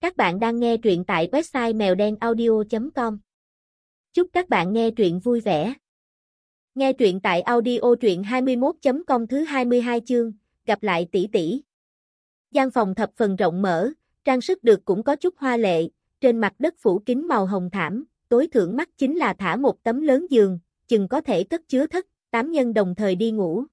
Các bạn đang nghe truyện tại website mèo đen audio.com. Chúc các bạn nghe truyện vui vẻ. Nghe truyện tại audio truyện 21.com thứ 22 chương, gặp lại tỷ tỷ. Gian phòng thập phần rộng mở, trang sức được cũng có chút hoa lệ, trên mặt đất phủ kính màu hồng thảm, tối thượng mắt chính là thả một tấm lớn giường, chừng có thể cất chứa thất, tám nhân đồng thời đi ngủ.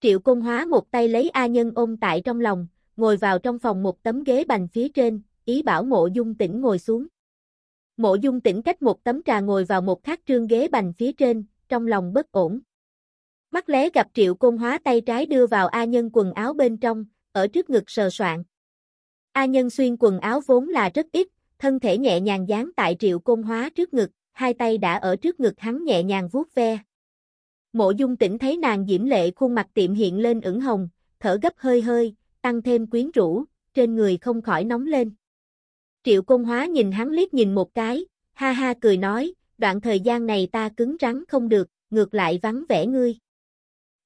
Triệu Công Hóa một tay lấy A Nhân ôm tại trong lòng, ngồi vào trong phòng một tấm ghế bành phía trên, ý bảo mộ dung tỉnh ngồi xuống. Mộ dung tỉnh cách một tấm trà ngồi vào một khát trương ghế bành phía trên, trong lòng bất ổn. Mắt lé gặp triệu côn hóa tay trái đưa vào A nhân quần áo bên trong, ở trước ngực sờ soạn. A nhân xuyên quần áo vốn là rất ít, thân thể nhẹ nhàng dán tại triệu côn hóa trước ngực, hai tay đã ở trước ngực hắn nhẹ nhàng vuốt ve. Mộ dung tỉnh thấy nàng diễm lệ khuôn mặt tiệm hiện lên ửng hồng, thở gấp hơi hơi, tăng thêm quyến rũ, trên người không khỏi nóng lên. Triệu Công Hóa nhìn hắn liếc nhìn một cái, ha ha cười nói, đoạn thời gian này ta cứng rắn không được, ngược lại vắng vẻ ngươi.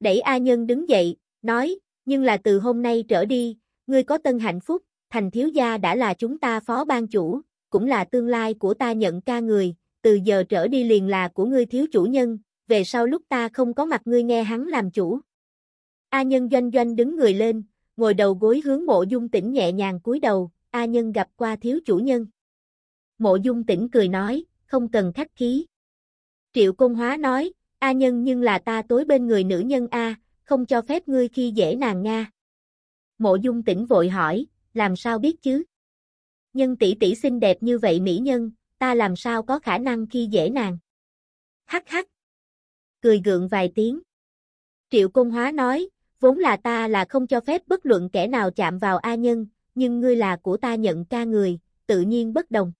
Đẩy A Nhân đứng dậy, nói, nhưng là từ hôm nay trở đi, ngươi có tân hạnh phúc, thành thiếu gia đã là chúng ta phó ban chủ, cũng là tương lai của ta nhận ca người, từ giờ trở đi liền là của ngươi thiếu chủ nhân, về sau lúc ta không có mặt ngươi nghe hắn làm chủ. A Nhân doanh doanh đứng người lên, ngồi đầu gối hướng mộ dung tỉnh nhẹ nhàng cúi đầu, A Nhân gặp qua thiếu chủ nhân. Mộ dung tỉnh cười nói, không cần khách khí. Triệu Công Hóa nói, A Nhân nhưng là ta tối bên người nữ nhân A, không cho phép ngươi khi dễ nàng Nga. Mộ dung tỉnh vội hỏi, làm sao biết chứ? Nhân tỷ tỷ xinh đẹp như vậy mỹ nhân, ta làm sao có khả năng khi dễ nàng? Hắc hắc. Cười gượng vài tiếng. Triệu Công Hóa nói, vốn là ta là không cho phép bất luận kẻ nào chạm vào A Nhân, nhưng ngươi là của ta nhận ca người, tự nhiên bất đồng.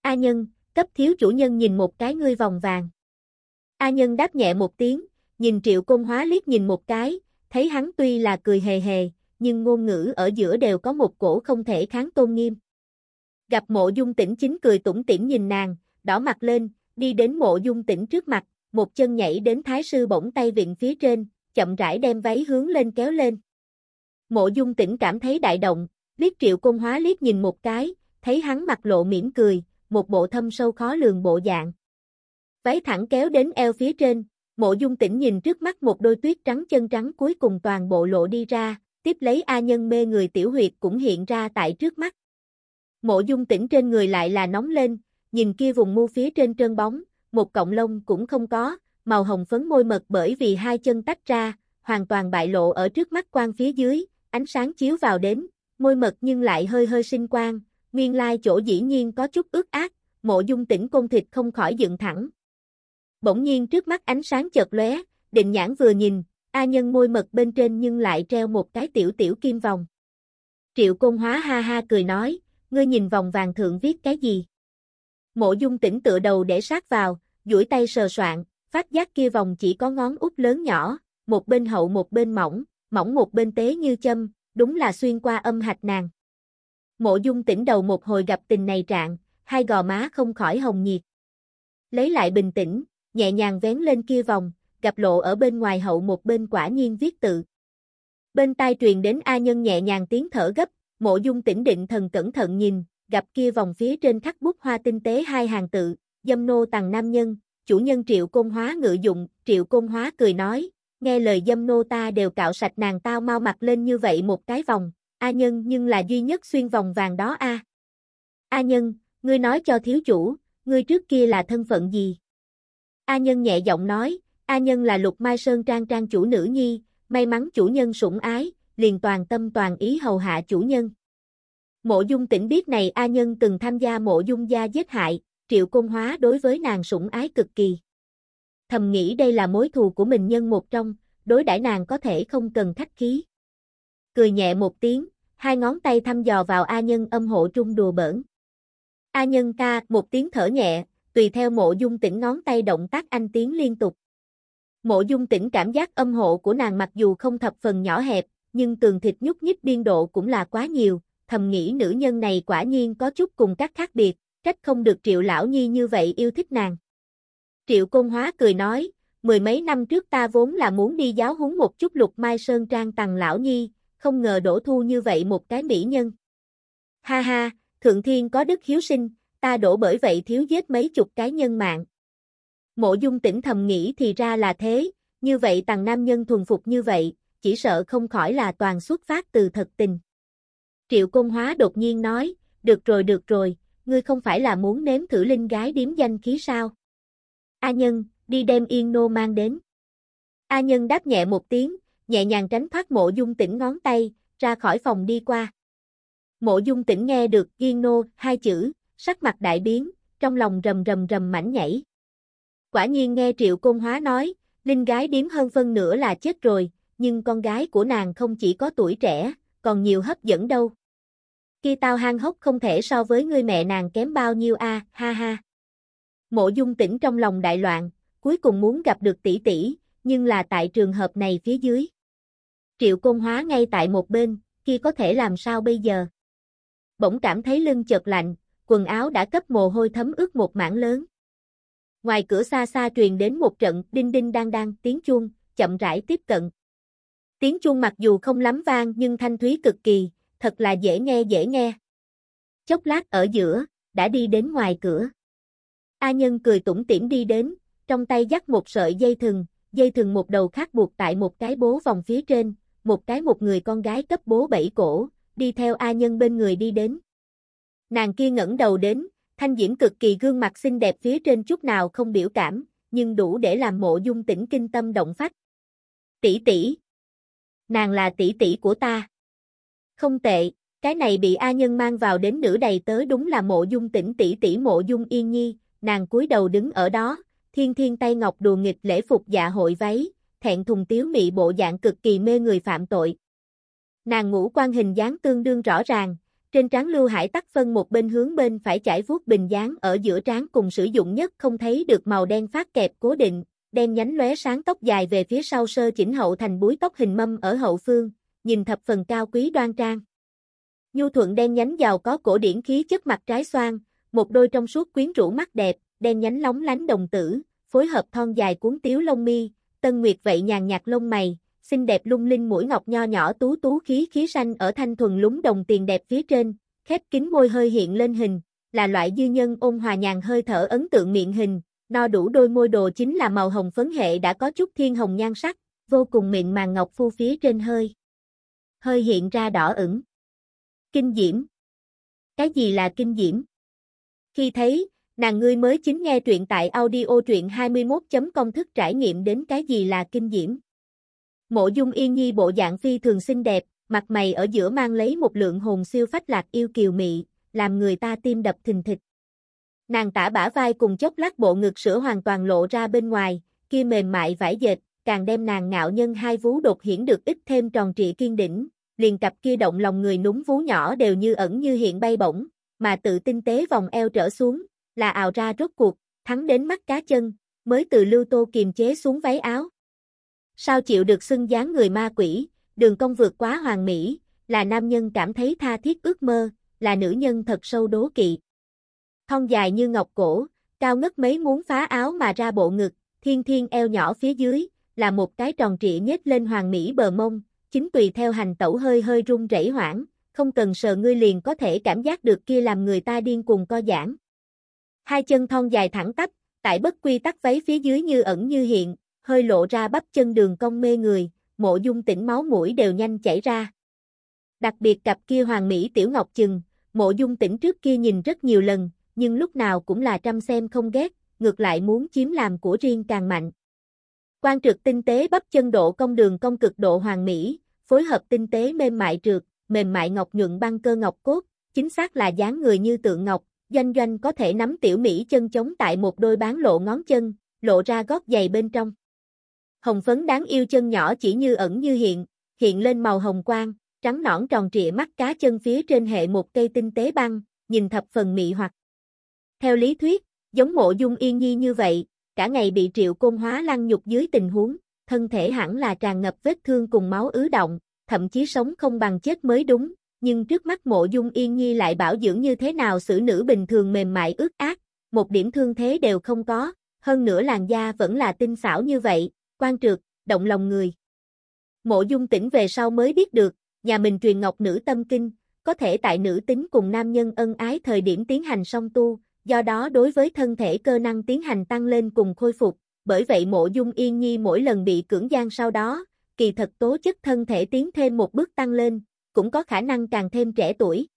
A Nhân, cấp thiếu chủ nhân nhìn một cái ngươi vòng vàng. A Nhân đáp nhẹ một tiếng, nhìn triệu công hóa liếc nhìn một cái, thấy hắn tuy là cười hề hề, nhưng ngôn ngữ ở giữa đều có một cổ không thể kháng tôn nghiêm. Gặp mộ dung tỉnh chính cười tủm tỉm nhìn nàng, đỏ mặt lên, đi đến mộ dung tỉnh trước mặt, một chân nhảy đến thái sư bổng tay viện phía trên, chậm rãi đem váy hướng lên kéo lên. Mộ dung tỉnh cảm thấy đại động, liếc triệu công hóa liếc nhìn một cái, thấy hắn mặt lộ mỉm cười, một bộ thâm sâu khó lường bộ dạng. Váy thẳng kéo đến eo phía trên, mộ dung tỉnh nhìn trước mắt một đôi tuyết trắng chân trắng cuối cùng toàn bộ lộ đi ra, tiếp lấy A nhân mê người tiểu huyệt cũng hiện ra tại trước mắt. Mộ dung tỉnh trên người lại là nóng lên, nhìn kia vùng mu phía trên trơn bóng, một cọng lông cũng không có, màu hồng phấn môi mật bởi vì hai chân tách ra, hoàn toàn bại lộ ở trước mắt quan phía dưới, ánh sáng chiếu vào đến, môi mật nhưng lại hơi hơi sinh quang, nguyên lai chỗ dĩ nhiên có chút ướt ác, mộ dung tỉnh côn thịt không khỏi dựng thẳng. Bỗng nhiên trước mắt ánh sáng chợt lóe, định nhãn vừa nhìn, A nhân môi mật bên trên nhưng lại treo một cái tiểu tiểu kim vòng. Triệu Côn Hóa ha ha cười nói, ngươi nhìn vòng vàng thượng viết cái gì? Mộ dung tỉnh tựa đầu để sát vào, duỗi tay sờ soạn, phát giác kia vòng chỉ có ngón út lớn nhỏ, một bên hậu một bên mỏng, mỏng một bên tế như châm, đúng là xuyên qua âm hạch nàng. Mộ dung tỉnh đầu một hồi gặp tình này trạng, hai gò má không khỏi hồng nhiệt. Lấy lại bình tĩnh, nhẹ nhàng vén lên kia vòng, gặp lộ ở bên ngoài hậu một bên quả nhiên viết tự. Bên tai truyền đến A Nhân nhẹ nhàng tiếng thở gấp, mộ dung tỉnh định thần cẩn thận nhìn, gặp kia vòng phía trên khắc bút hoa tinh tế hai hàng tự, dâm nô tàng nam nhân, chủ nhân triệu công hóa ngự dụng, triệu công hóa cười nói, nghe lời dâm nô ta đều cạo sạch nàng tao mau mặt lên như vậy một cái vòng, A nhân nhưng là duy nhất xuyên vòng vàng đó a. A nhân, ngươi nói cho thiếu chủ, ngươi trước kia là thân phận gì? A nhân nhẹ giọng nói, A nhân là lục mai sơn trang trang chủ nữ nhi, may mắn chủ nhân sủng ái, liền toàn tâm toàn ý hầu hạ chủ nhân. Mộ dung tỉnh biết này A nhân từng tham gia mộ dung gia giết hại, triệu công hóa đối với nàng sủng ái cực kỳ. Thầm nghĩ đây là mối thù của mình nhân một trong, đối đãi nàng có thể không cần khách khí. Cười nhẹ một tiếng, hai ngón tay thăm dò vào A nhân âm hộ trung đùa bỡn. A nhân ca một tiếng thở nhẹ, tùy theo mộ dung tỉnh ngón tay động tác anh tiếng liên tục. Mộ dung tỉnh cảm giác âm hộ của nàng mặc dù không thập phần nhỏ hẹp, nhưng tường thịt nhúc nhích biên độ cũng là quá nhiều, thầm nghĩ nữ nhân này quả nhiên có chút cùng các khác biệt, trách không được triệu lão nhi như vậy yêu thích nàng. Triệu Công Hóa cười nói, mười mấy năm trước ta vốn là muốn đi giáo huấn một chút lục mai sơn trang tầng lão nhi, không ngờ đổ thu như vậy một cái mỹ nhân. Ha ha, thượng thiên có đức hiếu sinh, ta đổ bởi vậy thiếu giết mấy chục cái nhân mạng. Mộ dung tỉnh thầm nghĩ thì ra là thế, như vậy tàng nam nhân thuần phục như vậy, chỉ sợ không khỏi là toàn xuất phát từ thật tình. Triệu Công Hóa đột nhiên nói, được rồi được rồi, ngươi không phải là muốn nếm thử linh gái điếm danh khí sao? A Nhân, đi đem Yên Nô mang đến. A Nhân đáp nhẹ một tiếng, nhẹ nhàng tránh thoát mộ dung tỉnh ngón tay, ra khỏi phòng đi qua. Mộ dung tỉnh nghe được Yên Nô hai chữ, sắc mặt đại biến, trong lòng rầm rầm rầm mảnh nhảy. Quả nhiên nghe Triệu côn Hóa nói, Linh gái điếm hơn phân nửa là chết rồi, nhưng con gái của nàng không chỉ có tuổi trẻ, còn nhiều hấp dẫn đâu. Khi tao hang hốc không thể so với người mẹ nàng kém bao nhiêu a, ha ha. Mộ dung tỉnh trong lòng đại loạn, cuối cùng muốn gặp được tỷ tỷ, nhưng là tại trường hợp này phía dưới. Triệu công hóa ngay tại một bên, kia có thể làm sao bây giờ? Bỗng cảm thấy lưng chợt lạnh, quần áo đã cấp mồ hôi thấm ướt một mảng lớn. Ngoài cửa xa xa truyền đến một trận đinh đinh đang đang tiếng chuông, chậm rãi tiếp cận. Tiếng chuông mặc dù không lắm vang nhưng thanh thúy cực kỳ, thật là dễ nghe dễ nghe. Chốc lát ở giữa, đã đi đến ngoài cửa. A Nhân cười tủm tỉm đi đến, trong tay dắt một sợi dây thừng, dây thừng một đầu khác buộc tại một cái bố vòng phía trên, một cái một người con gái cấp bố bảy cổ, đi theo A Nhân bên người đi đến. Nàng kia ngẩng đầu đến, thanh diễm cực kỳ gương mặt xinh đẹp phía trên chút nào không biểu cảm, nhưng đủ để làm mộ dung tỉnh kinh tâm động phách. Tỷ tỷ. Nàng là tỷ tỷ của ta. Không tệ, cái này bị A Nhân mang vào đến nữ đầy tớ đúng là mộ dung tỉnh tỷ tỷ mộ dung yên nhi, nàng cúi đầu đứng ở đó, thiên thiên tay ngọc đùa nghịch lễ phục dạ hội váy, thẹn thùng tiếu mị bộ dạng cực kỳ mê người phạm tội. Nàng ngũ quan hình dáng tương đương rõ ràng, trên trán lưu hải tắc phân một bên hướng bên phải chải vuốt bình dáng ở giữa trán cùng sử dụng nhất không thấy được màu đen phát kẹp cố định, đen nhánh lóe sáng tóc dài về phía sau sơ chỉnh hậu thành búi tóc hình mâm ở hậu phương, nhìn thập phần cao quý đoan trang. Nhu thuận đen nhánh giàu có cổ điển khí chất mặt trái xoan, một đôi trong suốt quyến rũ mắt đẹp, đen nhánh lóng lánh đồng tử, phối hợp thon dài cuốn tiếu lông mi, tân nguyệt vậy nhàn nhạt lông mày, xinh đẹp lung linh mũi ngọc nho nhỏ tú tú khí khí xanh ở thanh thuần lúng đồng tiền đẹp phía trên, khép kín môi hơi hiện lên hình, là loại dư nhân ôn hòa nhàn hơi thở ấn tượng miệng hình, no đủ đôi môi đồ chính là màu hồng phấn hệ đã có chút thiên hồng nhan sắc, vô cùng mịn màng ngọc phu phía trên hơi. Hơi hiện ra đỏ ửng. Kinh diễm. Cái gì là kinh diễm? Khi thấy, nàng ngươi mới chính nghe truyện tại audio truyện 21.công thức trải nghiệm đến cái gì là kinh diễm. Mộ dung yên nhi bộ dạng phi thường xinh đẹp, mặt mày ở giữa mang lấy một lượng hồn siêu phách lạc yêu kiều mị, làm người ta tim đập thình thịch. Nàng tả bả vai cùng chốc lát bộ ngực sữa hoàn toàn lộ ra bên ngoài, kia mềm mại vải dệt, càng đem nàng ngạo nhân hai vú đột hiển được ít thêm tròn trịa kiên đỉnh, liền cặp kia động lòng người núng vú nhỏ đều như ẩn như hiện bay bổng, mà tự tinh tế vòng eo trở xuống, là ào ra rốt cuộc, thắng đến mắt cá chân, mới từ lưu tô kiềm chế xuống váy áo. Sao chịu được xưng dáng người ma quỷ, đường công vượt quá hoàng mỹ, là nam nhân cảm thấy tha thiết ước mơ, là nữ nhân thật sâu đố kỵ. Thon dài như ngọc cổ, cao ngất mấy muốn phá áo mà ra bộ ngực, thiên thiên eo nhỏ phía dưới, là một cái tròn trịa nhếch lên hoàng mỹ bờ mông, chính tùy theo hành tẩu hơi hơi run rẩy hoảng, không cần sờ ngươi liền có thể cảm giác được kia làm người ta điên cuồng co giãn. Hai chân thon dài thẳng tắp, tại bất quy tắc váy phía dưới như ẩn như hiện, hơi lộ ra bắp chân đường cong mê người, mộ dung tỉnh máu mũi đều nhanh chảy ra. Đặc biệt cặp kia hoàng mỹ tiểu ngọc chừng, mộ dung tỉnh trước kia nhìn rất nhiều lần, nhưng lúc nào cũng là trăm xem không ghét, ngược lại muốn chiếm làm của riêng càng mạnh. Quan trực tinh tế bắp chân độ công đường công cực độ hoàng mỹ, phối hợp tinh tế mềm mại trượt, mềm mại ngọc nhuận băng cơ ngọc cốt, chính xác là dáng người như tượng ngọc, doanh doanh có thể nắm tiểu mỹ chân chống tại một đôi bán lộ ngón chân, lộ ra gót giày bên trong. Hồng phấn đáng yêu chân nhỏ chỉ như ẩn như hiện, hiện lên màu hồng quang, trắng nõn tròn trịa mắt cá chân phía trên hệ một cây tinh tế băng, nhìn thập phần mị hoặc. Theo lý thuyết, giống mộ dung yên nhi như vậy, cả ngày bị triệu côn hóa lăng nhục dưới tình huống, thân thể hẳn là tràn ngập vết thương cùng máu ứ động, thậm chí sống không bằng chết mới đúng, nhưng trước mắt mộ dung yên nhi lại bảo dưỡng như thế nào xử nữ bình thường mềm mại ướt ác, một điểm thương thế đều không có, hơn nữa làn da vẫn là tinh xảo như vậy, quan trượt, động lòng người. Mộ dung tỉnh về sau mới biết được, nhà mình truyền ngọc nữ tâm kinh, có thể tại nữ tính cùng nam nhân ân ái thời điểm tiến hành song tu, do đó đối với thân thể cơ năng tiến hành tăng lên cùng khôi phục, bởi vậy mộ dung yên nhi mỗi lần bị cưỡng gian sau đó, kỳ thật tố chất thân thể tiến thêm một bước tăng lên, cũng có khả năng càng thêm trẻ tuổi.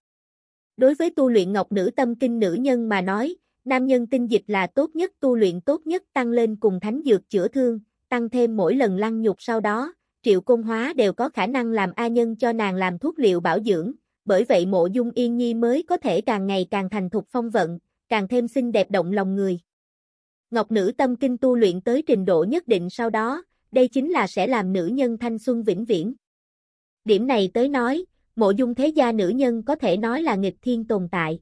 Đối với tu luyện ngọc nữ tâm kinh nữ nhân mà nói, nam nhân tinh dịch là tốt nhất tu luyện tốt nhất tăng lên cùng thánh dược chữa thương, tăng thêm mỗi lần lăng nhục sau đó, triệu công hóa đều có khả năng làm A nhân cho nàng làm thuốc liệu bảo dưỡng, bởi vậy mộ dung yên nhi mới có thể càng ngày càng thành thục phong vận, càng thêm xinh đẹp động lòng người. Ngọc nữ tâm kinh tu luyện tới trình độ nhất định sau đó, đây chính là sẽ làm nữ nhân thanh xuân vĩnh viễn. Điểm này tới nói, mộ dung thế gia nữ nhân có thể nói là nghịch thiên tồn tại.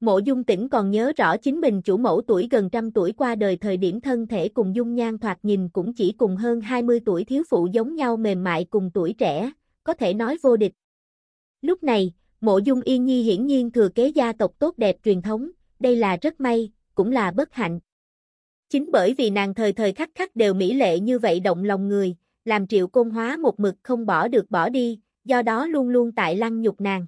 Mộ dung tỉnh còn nhớ rõ chính mình chủ mẫu tuổi gần trăm tuổi qua đời thời điểm thân thể cùng dung nhan thoạt nhìn cũng chỉ cùng hơn 20 tuổi thiếu phụ giống nhau mềm mại cùng tuổi trẻ, có thể nói vô địch. Lúc này, mộ dung yên nhi hiển nhiên thừa kế gia tộc tốt đẹp truyền thống, đây là rất may, cũng là bất hạnh. Chính bởi vì nàng thời thời khắc khắc đều mỹ lệ như vậy động lòng người, làm triệu công hóa một mực không bỏ được bỏ đi, do đó luôn luôn tại lăng nhục nàng.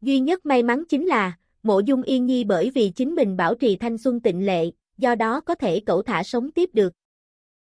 Duy nhất may mắn chính là, mộ dung yên nhi bởi vì chính mình bảo trì thanh xuân tịnh lệ, do đó có thể cẩu thả sống tiếp được.